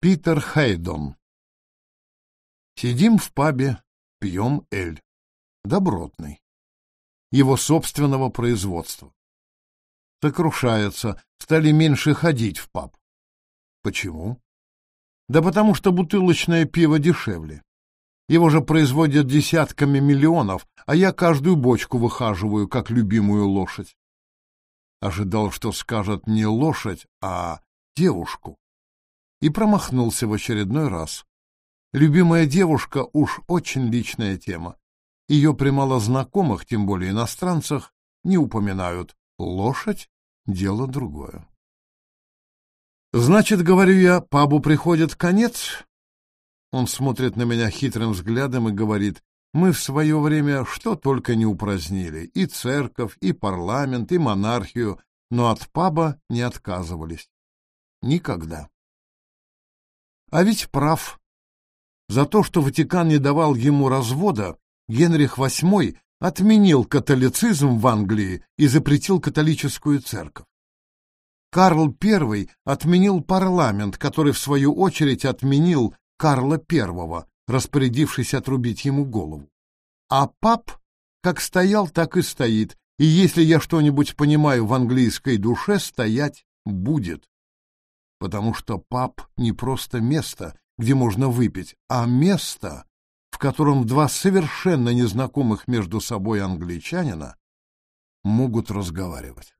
Питер Хейдон. Сидим в пабе, пьем эль. Добротный. Его собственного производства. Сокрушается, стали меньше ходить в паб. Почему? Да потому что бутылочное пиво дешевле. Его же производят десятками миллионов, а я каждую бочку выхаживаю, как любимую лошадь. Ожидал, что скажет не лошадь, а девушку и промахнулся в очередной раз. Любимая девушка уж очень личная тема. Ее при малознакомых, тем более иностранцах, не упоминают. Лошадь — дело другое. Значит, говорю я, пабу приходит конец? Он смотрит на меня хитрым взглядом и говорит, мы в свое время что только не упразднили, и церковь, и парламент, и монархию, но от паба не отказывались. Никогда. А ведь прав. За то, что Ватикан не давал ему развода, Генрих VIII отменил католицизм в Англии и запретил католическую церковь. Карл I отменил парламент, который, в свою очередь, отменил Карла I, распорядившись отрубить ему голову. А пап как стоял, так и стоит, и если я что-нибудь понимаю в английской душе, стоять будет потому что паб не просто место, где можно выпить, а место, в котором два совершенно незнакомых между собой англичанина могут разговаривать.